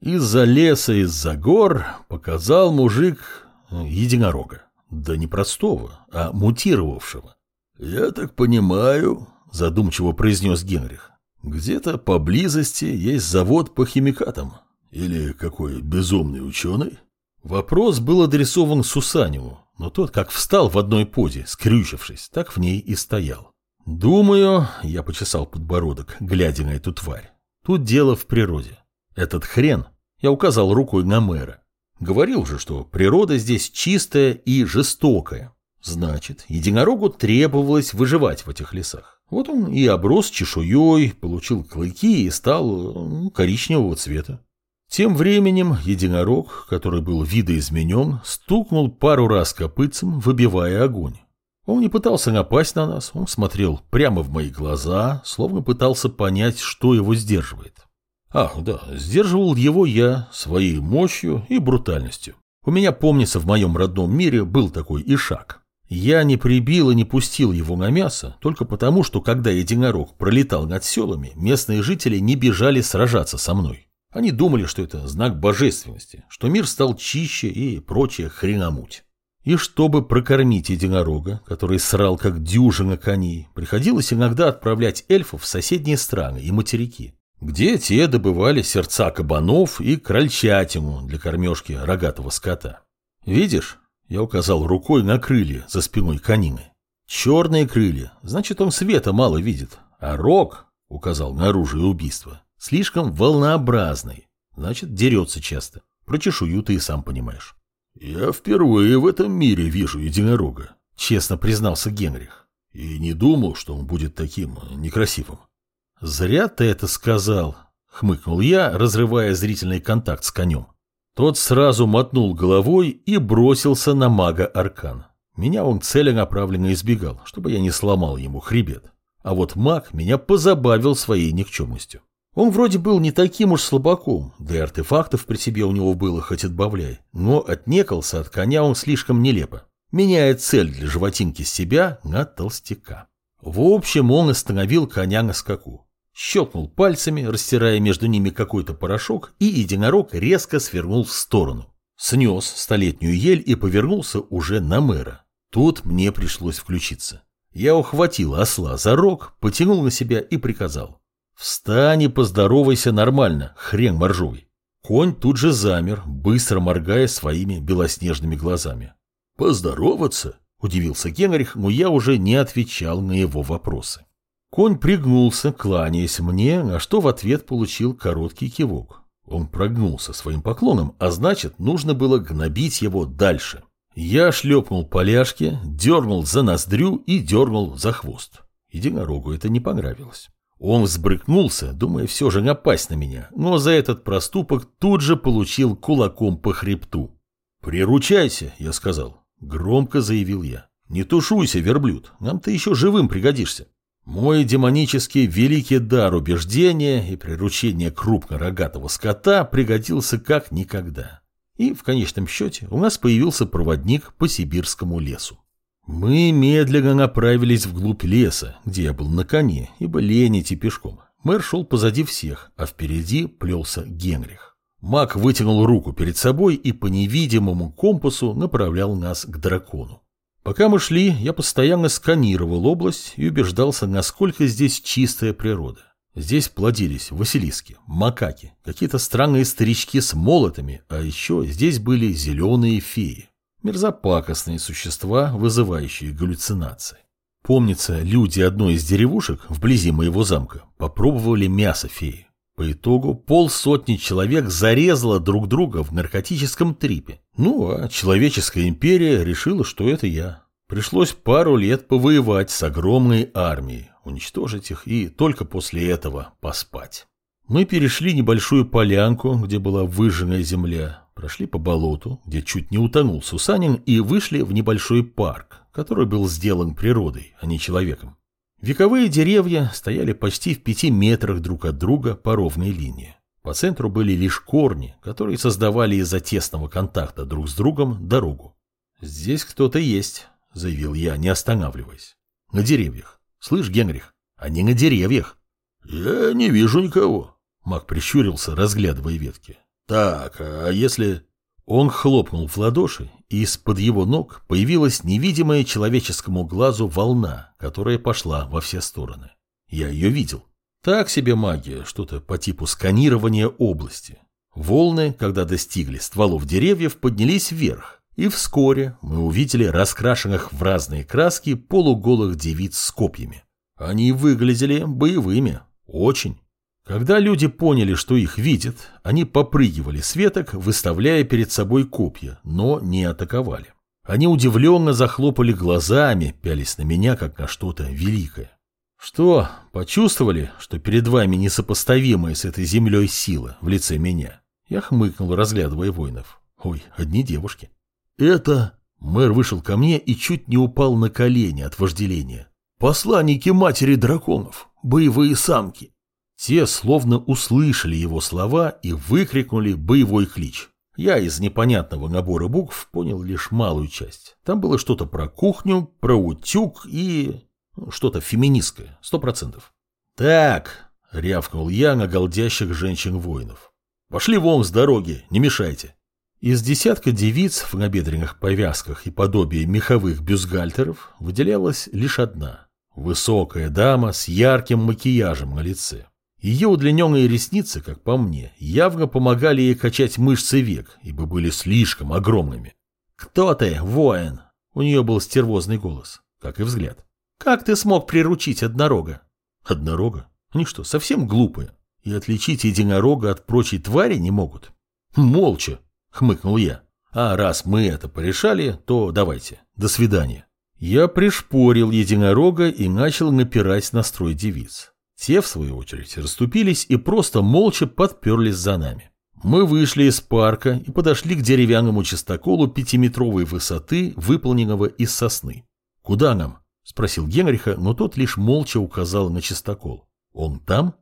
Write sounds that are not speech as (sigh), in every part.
Из-за леса, из-за гор показал мужик э, единорога. Да не простого, а мутировавшего. «Я так понимаю», — задумчиво произнес Генрих, «где-то поблизости есть завод по химикатам. Или какой безумный ученый?» Вопрос был адресован Сусаневу, но тот как встал в одной позе, скрючившись, так в ней и стоял. «Думаю», — я почесал подбородок, глядя на эту тварь, — «тут дело в природе. Этот хрен», — я указал рукой на мэра, — говорил же, что природа здесь чистая и жестокая. Значит, единорогу требовалось выживать в этих лесах. Вот он и оброс чешуей, получил клыки и стал ну, коричневого цвета. Тем временем единорог, который был видоизменен, стукнул пару раз копытцем, выбивая огонь. Он не пытался напасть на нас, он смотрел прямо в мои глаза, словно пытался понять, что его сдерживает. Ах, да, сдерживал его я своей мощью и брутальностью. У меня, помнится, в моем родном мире был такой ишак. Я не прибил и не пустил его на мясо, только потому, что когда единорог пролетал над селами, местные жители не бежали сражаться со мной. Они думали, что это знак божественности, что мир стал чище и прочая хреномуть. И чтобы прокормить единорога, который срал как дюжина коней, приходилось иногда отправлять эльфов в соседние страны и материки, где те добывали сердца кабанов и крольчатину для кормежки рогатого скота. Видишь, я указал рукой на крылья за спиной конины. Черные крылья, значит он света мало видит, а рог, указал на оружие убийства, Слишком волнообразный. Значит, дерется часто. Про чешую ты и сам понимаешь. Я впервые в этом мире вижу единорога, честно признался Генрих. И не думал, что он будет таким некрасивым. Зря ты это сказал, хмыкнул я, разрывая зрительный контакт с конем. Тот сразу мотнул головой и бросился на мага Аркан. Меня он целенаправленно избегал, чтобы я не сломал ему хребет. А вот маг меня позабавил своей никчемностью. Он вроде был не таким уж слабаком, да и артефактов при себе у него было хоть отбавляй, но отнекался от коня он слишком нелепо, меняя цель для животинки с себя на толстяка. В общем, он остановил коня на скаку. Щелкнул пальцами, растирая между ними какой-то порошок, и единорог резко свернул в сторону. Снес столетнюю ель и повернулся уже на мэра. Тут мне пришлось включиться. Я ухватил осла за рог, потянул на себя и приказал. «Встань и поздоровайся нормально, хрен моржовый». Конь тут же замер, быстро моргая своими белоснежными глазами. «Поздороваться?» – удивился Генрих, но я уже не отвечал на его вопросы. Конь пригнулся, кланяясь мне, на что в ответ получил короткий кивок. Он прогнулся своим поклоном, а значит, нужно было гнобить его дальше. Я шлепнул поляшки, дернул за ноздрю и дернул за хвост. Единорогу это не понравилось. Он взбрыкнулся, думая все же напасть на меня, но за этот проступок тут же получил кулаком по хребту. «Приручайся», — я сказал. Громко заявил я. «Не тушуйся, верблюд, нам ты еще живым пригодишься». Мой демонический великий дар убеждения и приручения крупно-рогатого скота пригодился как никогда. И в конечном счете у нас появился проводник по сибирскому лесу. Мы медленно направились вглубь леса, где я был на коне, ибо лень идти пешком. Мэр шел позади всех, а впереди плелся Генрих. Маг вытянул руку перед собой и по невидимому компасу направлял нас к дракону. Пока мы шли, я постоянно сканировал область и убеждался, насколько здесь чистая природа. Здесь плодились василиски, макаки, какие-то странные старички с молотами, а еще здесь были зеленые феи. Мерзопакостные существа, вызывающие галлюцинации. Помнится, люди одной из деревушек вблизи моего замка попробовали мясо феи. По итогу полсотни человек зарезало друг друга в наркотическом трипе. Ну, а человеческая империя решила, что это я. Пришлось пару лет повоевать с огромной армией, уничтожить их и только после этого поспать. Мы перешли небольшую полянку, где была выжженная земля, Прошли по болоту, где чуть не утонул Сусанин, и вышли в небольшой парк, который был сделан природой, а не человеком. Вековые деревья стояли почти в пяти метрах друг от друга по ровной линии. По центру были лишь корни, которые создавали из-за тесного контакта друг с другом дорогу. «Здесь кто-то есть», — заявил я, не останавливаясь. «На деревьях. Слышь, Генрих, они на деревьях». «Я не вижу никого», — Мак прищурился, разглядывая ветки. Так, а если... Он хлопнул в ладоши, и из-под его ног появилась невидимая человеческому глазу волна, которая пошла во все стороны. Я ее видел. Так себе магия, что-то по типу сканирования области. Волны, когда достигли стволов деревьев, поднялись вверх, и вскоре мы увидели раскрашенных в разные краски полуголых девиц с копьями. Они выглядели боевыми, очень. Когда люди поняли, что их видят, они попрыгивали с веток, выставляя перед собой копья, но не атаковали. Они удивленно захлопали глазами, пялись на меня, как на что-то великое. Что, почувствовали, что перед вами несопоставимая с этой землей сила в лице меня? Я хмыкнул, разглядывая воинов. Ой, одни девушки. Это... Мэр вышел ко мне и чуть не упал на колени от вожделения. Посланники матери драконов, боевые самки. Те словно услышали его слова и выкрикнули боевой клич. Я из непонятного набора букв понял лишь малую часть. Там было что-то про кухню, про утюг и... Что-то феминистское, сто процентов. «Так», — рявкнул я на голдящих женщин-воинов. «Пошли вон с дороги, не мешайте». Из десятка девиц в набедренных повязках и подобие меховых бюстгальтеров выделялась лишь одна. Высокая дама с ярким макияжем на лице. Ее удлиненные ресницы, как по мне, явно помогали ей качать мышцы век, ибо были слишком огромными. «Кто ты, воин?» У нее был стервозный голос, как и взгляд. «Как ты смог приручить однорога?» «Однорога? Они что, совсем глупые? И отличить единорога от прочей твари не могут?» «Молча!» — хмыкнул я. «А раз мы это порешали, то давайте. До свидания». Я пришпорил единорога и начал напирать на строй девиц. Те, в свою очередь, расступились и просто молча подперлись за нами. Мы вышли из парка и подошли к деревянному частоколу пятиметровой высоты, выполненного из сосны. «Куда нам?» – спросил Генриха, но тот лишь молча указал на частокол. «Он там?»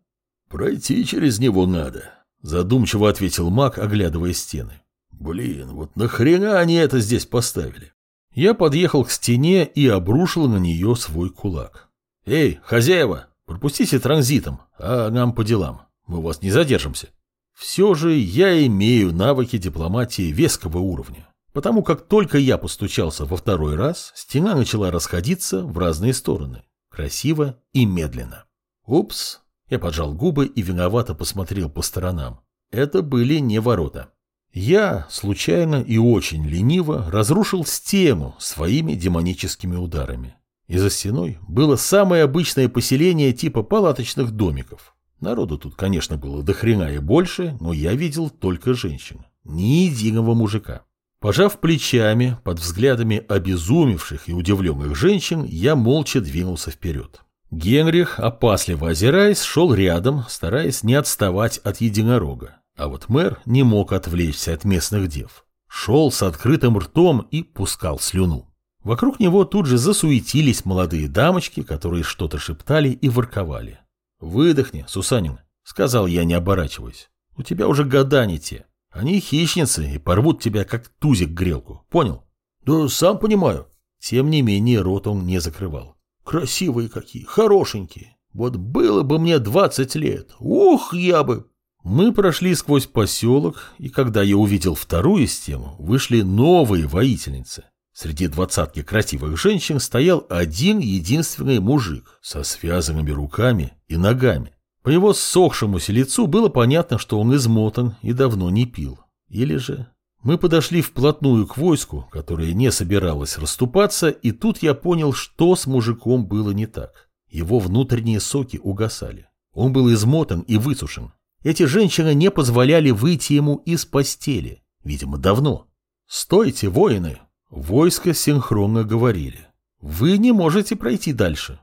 «Пройти через него надо», – задумчиво ответил маг, оглядывая стены. «Блин, вот нахрена они это здесь поставили?» Я подъехал к стене и обрушил на нее свой кулак. «Эй, хозяева, Пропустите транзитом, а нам по делам. Мы вас не задержимся. Все же я имею навыки дипломатии веского уровня. Потому как только я постучался во второй раз, стена начала расходиться в разные стороны. Красиво и медленно. Упс. Я поджал губы и виновато посмотрел по сторонам. Это были не ворота. Я, случайно и очень лениво, разрушил стену своими демоническими ударами. И за стеной было самое обычное поселение типа палаточных домиков. Народу тут, конечно, было до хрена и больше, но я видел только женщин. Ни единого мужика. Пожав плечами, под взглядами обезумевших и удивленных женщин, я молча двинулся вперед. Генрих, опасливо озираясь, шел рядом, стараясь не отставать от единорога. А вот мэр не мог отвлечься от местных дев. Шел с открытым ртом и пускал слюну. Вокруг него тут же засуетились молодые дамочки, которые что-то шептали и ворковали. «Выдохни, Сусанин», — сказал я, не оборачиваясь. «У тебя уже года не те. Они хищницы и порвут тебя, как тузик грелку. Понял?» «Да сам понимаю». Тем не менее рот он не закрывал. «Красивые какие, хорошенькие. Вот было бы мне двадцать лет. Ух, я бы...» Мы прошли сквозь поселок, и когда я увидел вторую стену, вышли новые воительницы. Среди двадцатки красивых женщин стоял один единственный мужик со связанными руками и ногами. По его ссохшемуся лицу было понятно, что он измотан и давно не пил. Или же... Мы подошли вплотную к войску, которое не собиралось расступаться, и тут я понял, что с мужиком было не так. Его внутренние соки угасали. Он был измотан и высушен. Эти женщины не позволяли выйти ему из постели. Видимо, давно. «Стойте, воины!» Войско синхронно говорили. «Вы не можете пройти дальше».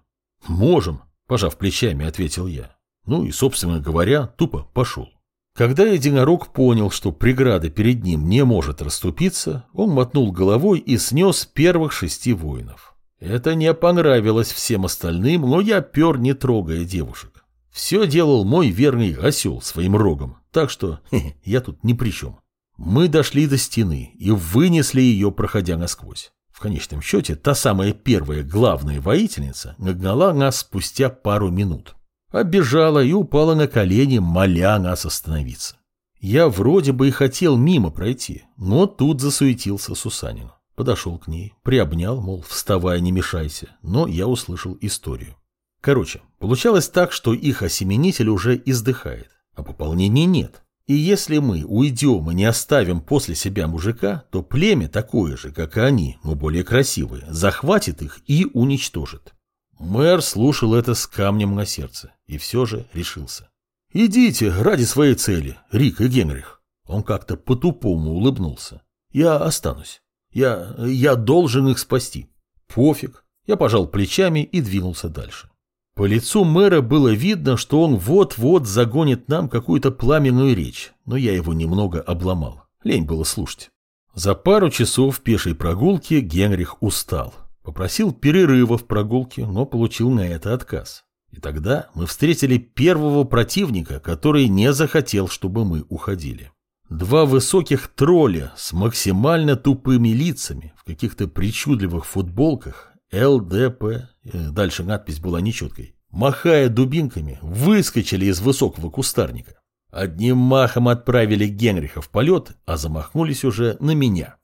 «Можем», – пожав плечами, ответил я. Ну и, собственно говоря, тупо пошел. Когда единорог понял, что преграда перед ним не может расступиться, он мотнул головой и снес первых шести воинов. Это не понравилось всем остальным, но я пер, не трогая девушек. Все делал мой верный осел своим рогом, так что (laughs) хе -хе, я тут ни при чем. Мы дошли до стены и вынесли ее, проходя насквозь. В конечном счете, та самая первая главная воительница нагнала нас спустя пару минут. Оббежала и упала на колени, моля нас остановиться. Я вроде бы и хотел мимо пройти, но тут засуетился Сусанин. Подошел к ней, приобнял, мол, вставай, не мешайся, но я услышал историю. Короче, получалось так, что их осеменитель уже издыхает, а пополнения нет. И если мы уйдем и не оставим после себя мужика, то племя такое же, как и они, но более красивое, захватит их и уничтожит. Мэр слушал это с камнем на сердце и все же решился. «Идите ради своей цели, Рик и Генрих». Он как-то по-тупому улыбнулся. «Я останусь. Я... я должен их спасти». «Пофиг». Я пожал плечами и двинулся дальше. По лицу мэра было видно, что он вот-вот загонит нам какую-то пламенную речь, но я его немного обломал. Лень было слушать. За пару часов пешей прогулки Генрих устал. Попросил перерыва в прогулке, но получил на это отказ. И тогда мы встретили первого противника, который не захотел, чтобы мы уходили. Два высоких тролля с максимально тупыми лицами в каких-то причудливых футболках ЛДП, э, дальше надпись была нечеткой, махая дубинками, выскочили из высокого кустарника. Одним махом отправили Генриха в полет, а замахнулись уже на меня.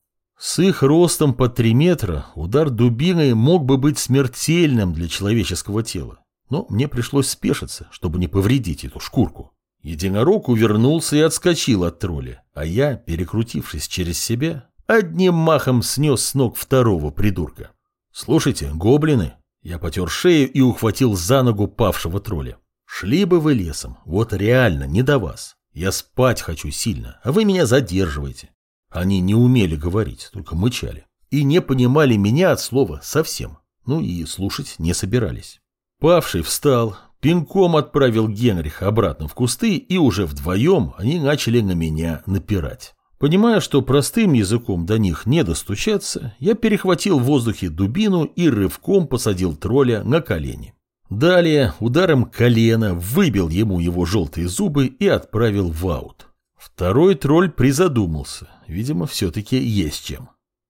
С их ростом по три метра удар дубиной мог бы быть смертельным для человеческого тела. Но мне пришлось спешиться, чтобы не повредить эту шкурку. Единорог увернулся и отскочил от тролля, а я, перекрутившись через себя, одним махом снес с ног второго придурка. «Слушайте, гоблины!» Я потер шею и ухватил за ногу павшего тролля. «Шли бы вы лесом, вот реально, не до вас. Я спать хочу сильно, а вы меня задерживаете». Они не умели говорить, только мычали. И не понимали меня от слова совсем. Ну и слушать не собирались. Павший встал, пинком отправил Генриха обратно в кусты, и уже вдвоем они начали на меня напирать. Понимая, что простым языком до них не достучаться, я перехватил в воздухе дубину и рывком посадил тролля на колени. Далее ударом колена выбил ему его желтые зубы и отправил в аут. Второй тролль призадумался, видимо, все-таки есть чем.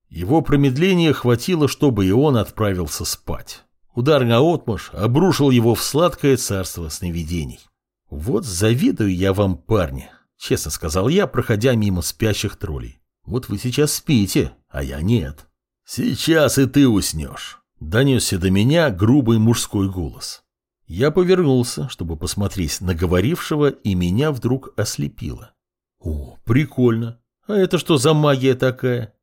Его промедления хватило, чтобы и он отправился спать. Удар на отмаш обрушил его в сладкое царство сновидений. Вот завидую я вам, парни. Честно сказал я, проходя мимо спящих троллей. Вот вы сейчас спите, а я нет. Сейчас и ты уснешь. Донесся до меня грубый мужской голос. Я повернулся, чтобы посмотреть на говорившего, и меня вдруг ослепило. О, прикольно. А это что за магия такая?